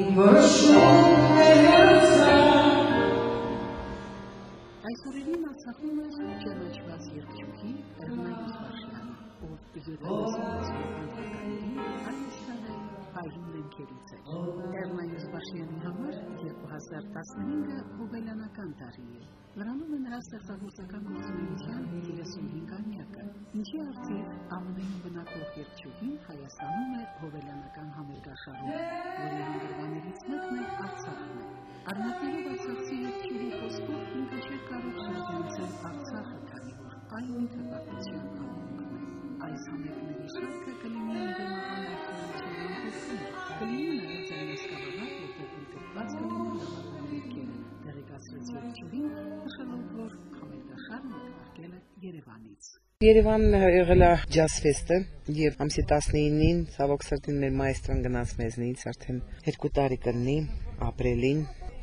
Erza Այսօրերին Արցախում է ճանաչված երկչուհի Էրնայիս Վարշյանը, ով երկնքականների Հայաստանը հայրին դեմքերից էր։ Էրնայիս Վարշյանի համար 2015-ը հոբելյանական տարի է։ Վրանում է նրա ստեղծագործական գործունեության 35-ամյակը, ինչի արդիվ ամենայն բնակող երկչուհին Հայաստանում է հոբելյանական համերգաշարում, որի հանգրվաներից մեկն է Արցախն է։ Արմատներով Արցախցի երկչուհի խոսքով ինքը չէր կարող շրջանցել Արցախը, քանի որ այն մի թվակության ակունքն է։ Այս համերգների շարքը կլինի Երևանից։ Երևանն եղել է ջազ ֆեստը եւ ամսի 19-ին ցավոք սրտին մեր մայստրան գնաց մեզնից արդեն 2 տարի կլինի ապրիլին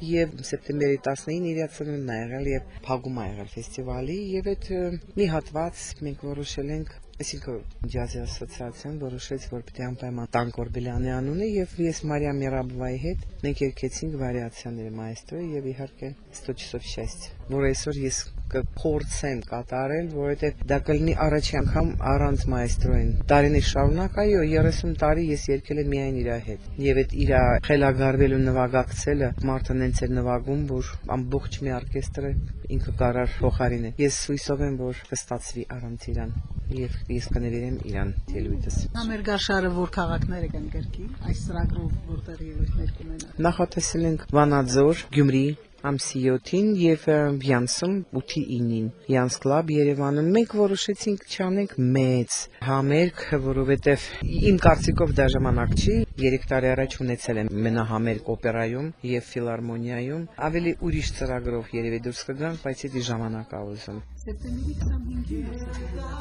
եւ սեպտեմբերի 19-ին իր ծնունդն է եղել եւ փակում է եղել ֆեստիվալի եւ այդ մի հատված մենք որոշել ենք Այսինքն ջազի ասոցիացիան որոշեց, որ պետք է անպայման տանք Օրբելյանի անունը եւ ես Մարիա Միրաբովայի հետ մենք երկեցինք վարիացիաների մայստրը եւ իհարկե 100 часов счастья, որ այսօր ես կփորձեմ կատարել, որովհետեւ դա կլինի առաջին անգամ առանց մայստրոյին։ Տարիներ շարունակ այո 30 տարի ես երկել եմ միայն իր հետ։ Եվ այդ իր խելագարվելու նվագակցելը մարդը նենց էր նվագում, որ ամբողջ մի օրկեստրը ինքը կարար փոխարինել։ Ես հույսով եմ, որ կստացվի առանց իրան եւ ես կներեմ իրան ելույթս։ Համերգաշարը որ քաղաքները կընդգրկի այս ծրագրով որտեղ ելույթներ կունենա։ Նախատեսել ենք Վանաձոր, Գյումրի, ամսի 7-ին եւ ը, Վյանսում 8-ի 9-ին Յանս կլաբ Երևանում մենք որոշեցինք չանենք մեծ համերգ, որովհետեւ իմ կարծիքով դա ժամանակ չի 3 տարի առաջ ունեցել եմ մենահամերգ օպերայում եւ ֆիլարմոնիայում ավելի ուրիշ ծրագրով երևի դուրս կգանք, բայց դա ժամանակ ա ուզում։ Սեպտեմբերի 25-ին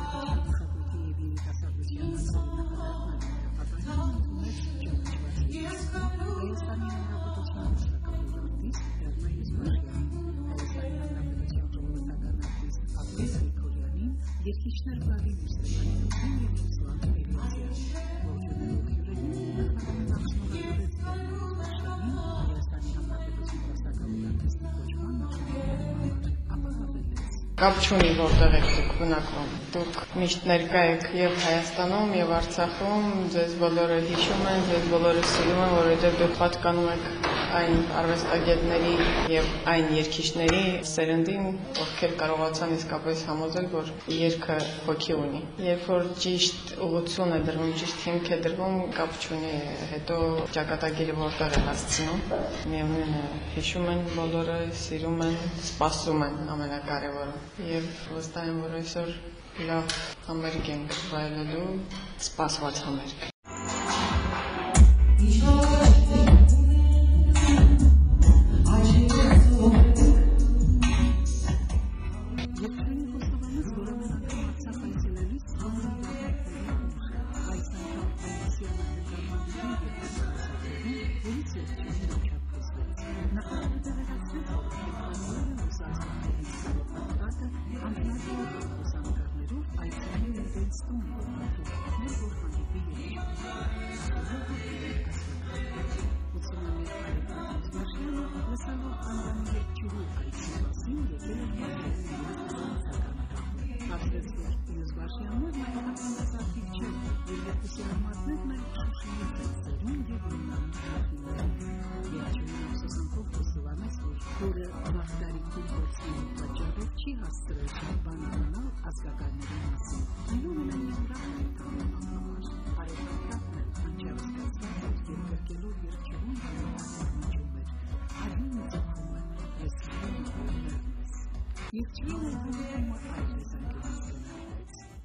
Կապ չունի որտեղ եք դուք բնակվում։ Դուք միշտ ներկա եք եւ Հայաստանում եւ Արցախում, ձեզ բոլորը հիշում են, ձեզ բոլորը սիրում են, որովհետեւ դուք պատկանում եք այն արվեստագետների եւ այն երգիչների սերնդին, ովքեր կարողացան իսկապես համոզել, որ երգը հոգի ունի։ Երբ որ ճիշտ ուղղություն է դրվում, ճիշտ հիմք է դրվում, կապ չունի, հետո ճակատագիրը որտեղ է հասցնում։ Միևնույն է, հիշում են բոլորը, սիրում են, սպասում են ամենակարևորը։ Եվ վստահ եմ, որ այսօր լավ համերգ ենք վայելելու, սպասված համերգ։ Երկրի Christ.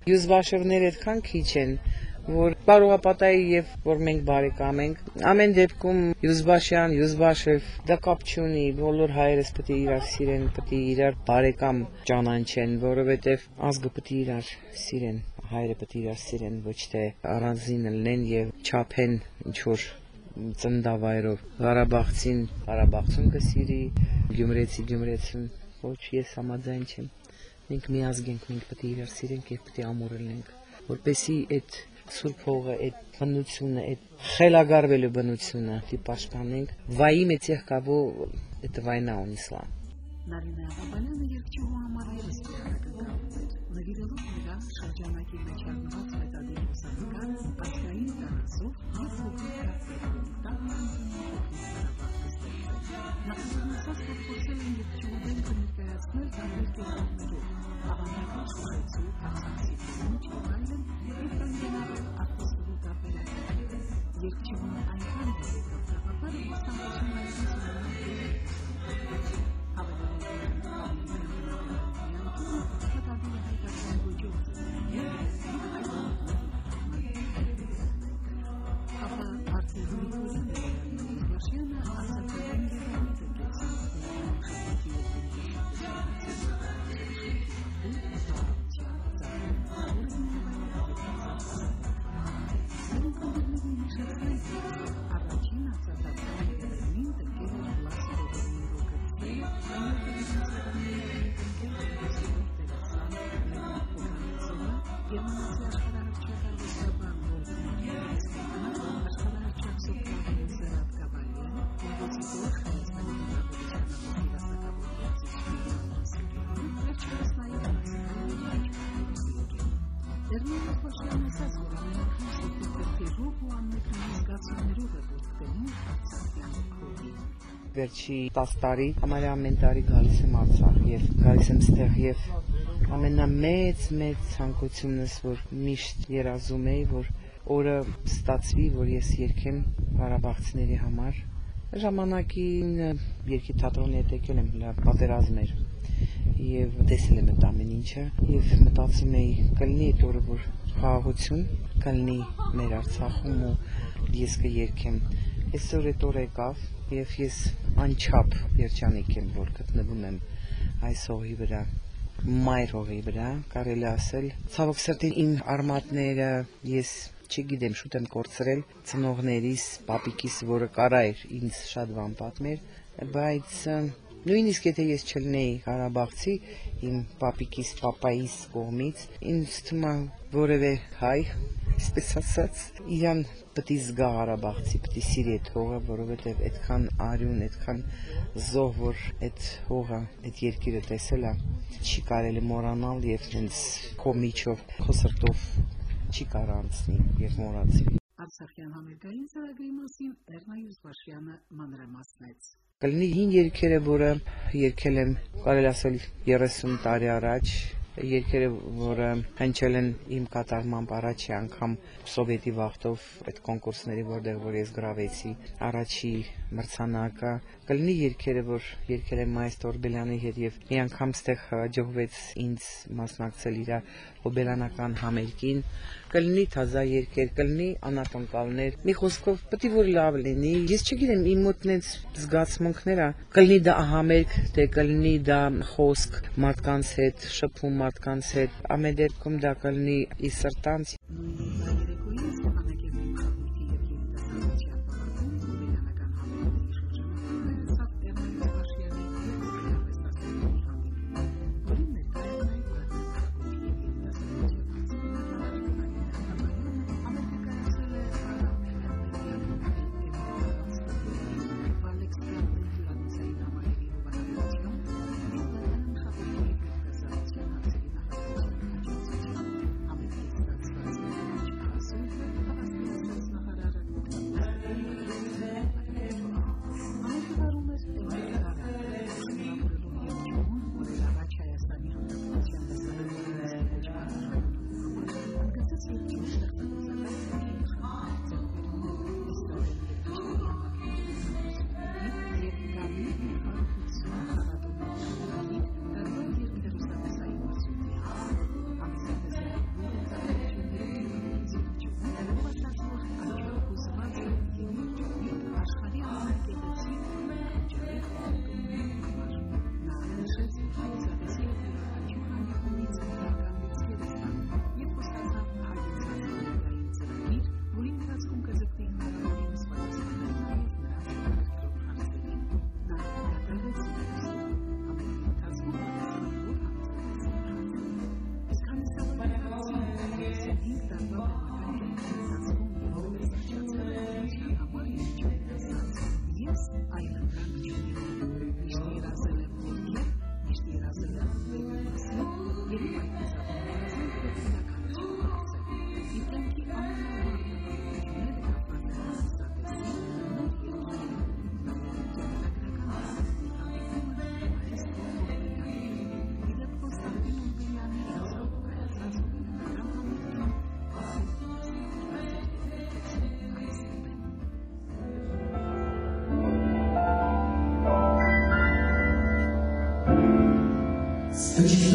Յուզբաշևները այդքան քիչ են, որ Պարուհապատայի եւ որ մենք բարեկամ ենք ամեն դեպքում Յուզբաշյան, Յուզբաշև դա կապ չունի, բոլոր հայերս պետք է իրար սիրեն, պետք է իրար բարեկամ ճանաչեն, որովհետեւ ազգը պետք է իրար սիրեն, հայերը պետք է իրար սիրեն, ոչ թե առանձին լինեն եւ չափեն ինչ որ ծնդավայրով Ղարաբաղցին Ղարաբաղցուն կսիրի, Գյումրեցի Գյումրեցին Ոչ, ես համաձայն չեմ։ Մենք միազգ ենք, մենք պետք է իրար սիրենք եւ պետք է ամուր լինենք, որպեսի այդ սուրբ հողը, այդ բնությունը, այդ խելագարվելու բնությունը դի պաշտպանենք։ Վայի մեծ եղկավո это война унесла։ Նարինե Աղաբալյանը երկչու համար ևս կրանակը նվիրելով նրա շրջանակի մեջ առնված մեծադիր ուսանական աշխարհին տարածող եւ հոգի կապերին Նախանցած փոխել են երկչու դեմքը ներկայացնել տարբեր կողմերով հավանական շփոթու հասարակության չայլեն եւ կանգնարել արտոստի կապերը երկչուն այնքան 여기코트가다리에활짝 닿? Վերջի 10 տարի համարյա ամեն տարի գալիս եմ Արցախ եւ գալիս եմ ստեղ եւ ամենամեծ մեծ ցանկությունս որ միշտ երազում էի որ օրը ստացվի որ ես երկեմ Ղարաբաղցիների համար ժամանակին երկի թատրոնի հետ եկել եմ լավ պատերազմ էր եւ տեսել եմ այդ ամեն ինչը եւ մտածում էի կլինի այդ օրը որ խաղաղություն կլինի մեր Արցախում ու ես կերքեմ այսօր այդ օրը եկավ եւ ես անչափ երջանիկ եմ որ գտնվում եմ այս հողի վրա մայր հողի վրա կարելի ասել ցավոք սրտի իմ արմատները ես չգիտեմ շուտ եմ կորցրել ծնողներիս պապիկիս որը կարա էր ինձ շատ բան պատմեր բայց Նույնիսկ եթե ես չլինեի Ղարաբաղցի, իմ պապիկիս, պապայիս կողմից, ինձ թվում է որևէ հայ, այսպես ասած, իրան պետք է զգա Ղարաբաղցի, պետք է սիրի այդ հողը, որովհետև այդքան արյուն, այդքան զոհ, որ այդ հողը, այդ երկիրը տեսել է, չի կարելի մոռանալ եւ հենց քո միջով, քո սրտով չի կարող անցնի եւ մոռացի։ Արցախյան համերգային ծրագրի մասին Էրնայուս Վաշյանը մանրամասնեց կլինի հին երգերը, որը երգել եմ, կարելի ասել 30 տարի առաջ, երգերը, որը հնչել են իմ կատարմամբ առաջի անգամ սովետի վախտով այդ կոնկուրսների, որտեղ որ ես գրավեցի առաջի մրցանակը, կլինի երգերը, որ երգել եմ Մայս Տորբելյանի հետ եւ մի անգամ ստեղ հաջողվեց ինձ մասնակցել իր հոբելանական համերգին, կլինի թազա երկեր, կլինի անապանկալներ։ Մի խոսքով պետք է որ լավ լինի։ Ես չգիտեմ իմ մոտնից զգացմունքները, կլինի դա համերգ, թե կլինի դա խոսք մարդկանց հետ, շփում մարդկանց հետ, ամեն դեպքում դա կլինի ի սրտանց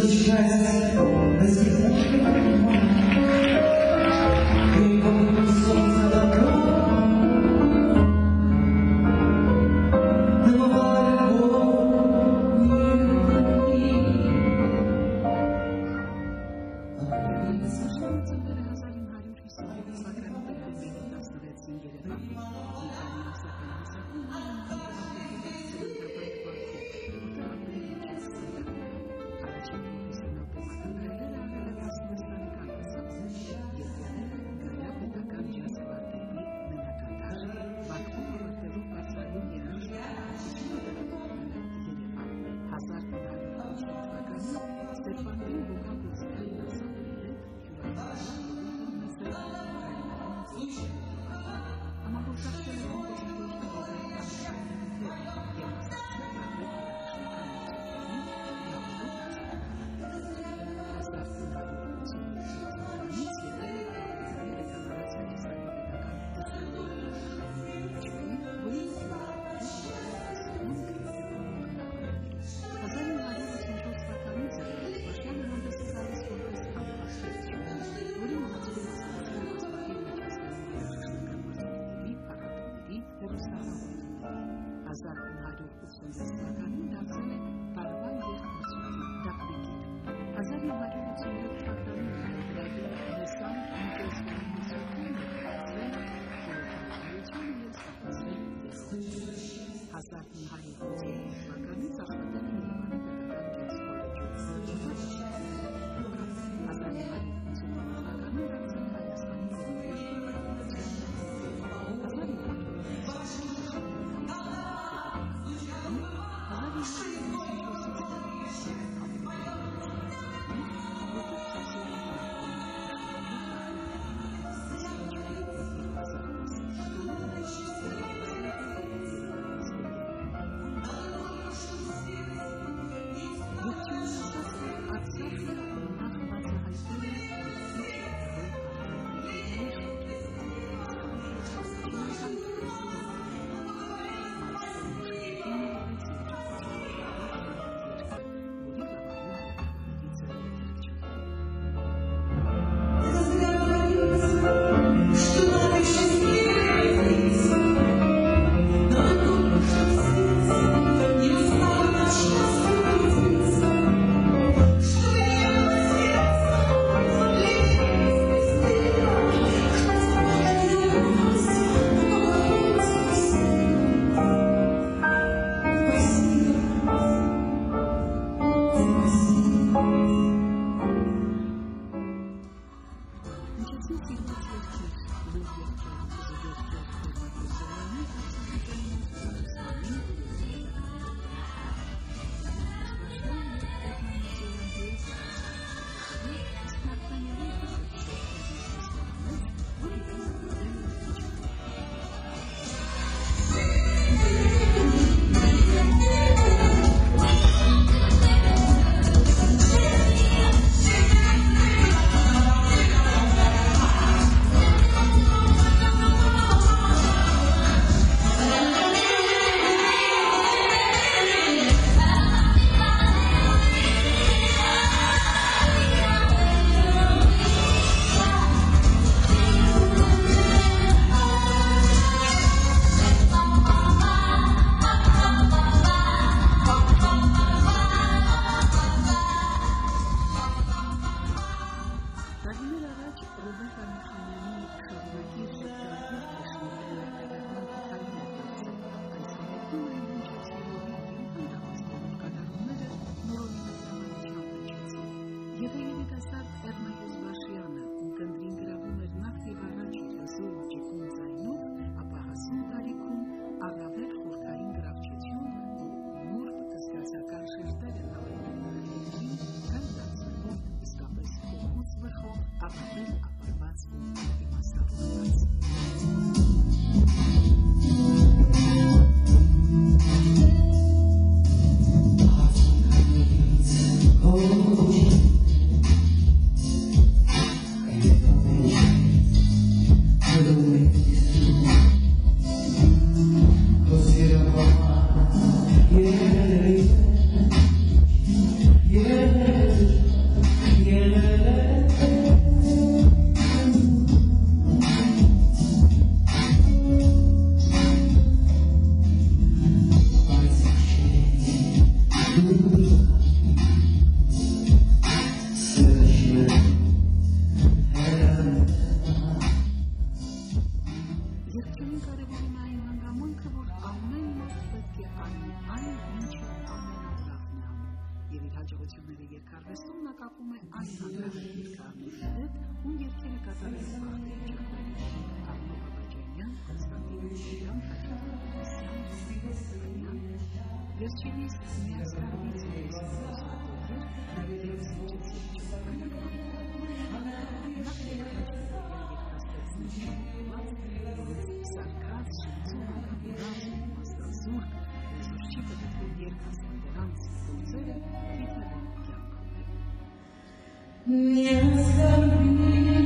Jesus Christ. Let's give Jesus. acum antagonista încât un ierchele catalan parte cea coaliție. Acum Babacenian, Constantin Iulian, Tacea, Sean, Sfântanian, Верчились не оскорбительные слова, доверие свидетельству, сарказ, шевцова, мураши, мастер-зурка, защита от верхности, танцы, цели, и так не забыть,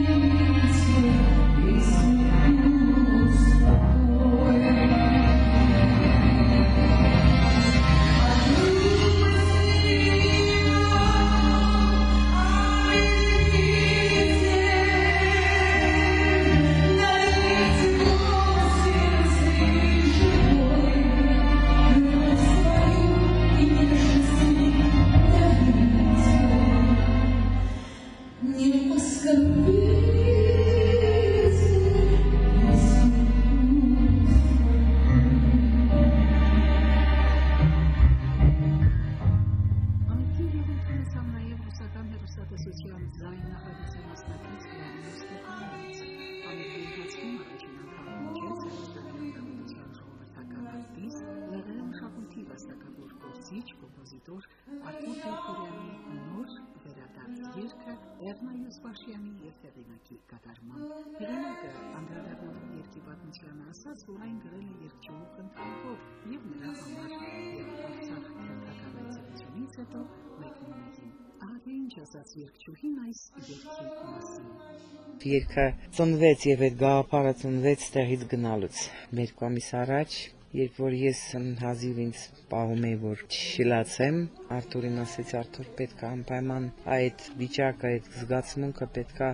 Գրիգորյանի նոր վերադարձ երկը Էռնա Յուսվաշյանի եւ հեղինակի կատարման։ Հեղինակը անդրադառնալով երկի պատմությանը ասաց, որ այն գրել է երկչուհու խնդրանքով եւ նրա համար եւ Արցախ քրթականացությունից հետո մեկնում էին։ Ահա ինչ ասաց երկչուհին այս երկի մասին։ Երկը ծնվեց եւ այդ գաղափարը ծնվեց տեղից գնալուց։ Մերկու ամիս առաջ, Երբ որ ես հազիվ ինձ պահում էի, որ չշիլացեմ, Արթուրին ասեցի, Արթուր, պետք է անպայման այդ վիճակը, այդ զգացմունքը պետք է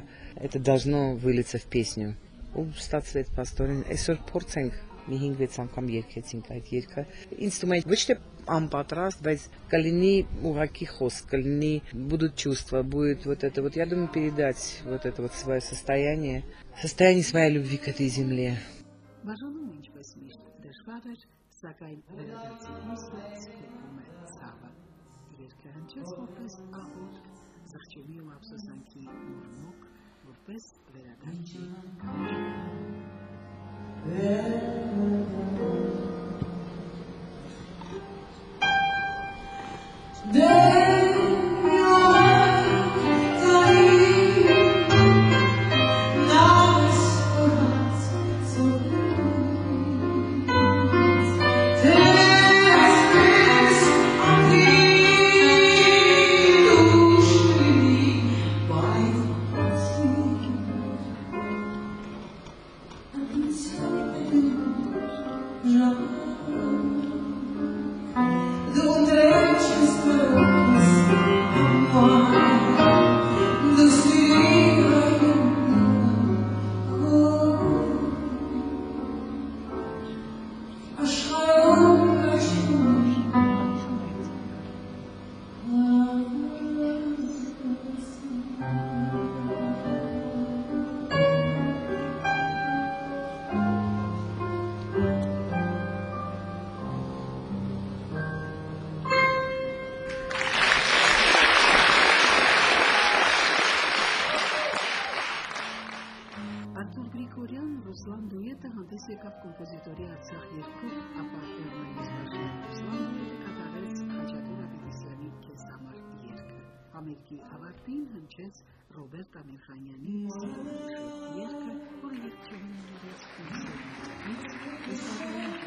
это должно вылиться в песню։ Ու ստացվեց пастоրին, այսօր փորձենք մի 5-6 անգամ երգեցինք այդ երգը։ Ինձ թվում է ոչ թե անպատրաստ, բայց կլինի ուղակի խոսք, կլինի будут чувства, будет вот это вот, я думаю, передать вот это вот свое состояние, состояние своей любви к этой земле. Бажано դժվար էր, սակայն վերադարձի հույսը սկսում է ցավը։ Երկը հնչեց որպես աղոտ, զղջումի ու ափսոսանքի մորմոք, որպես վերադարձի Արտուր հանդես եկավ կոմպոզիտորի Արցախ երկով, ապա Էրմայիս Բաշյան Ռուսլան դուետը կատարեց Խաչատուր Աբեդիսյանի «Քեզ համար» երկը։ Համերգի ավարտին հնչեց Ռոբերտ Ամիրխանյանի «Սիրո երկը, որը երկչուհին նորից կոնսերտից, Իսրայելյան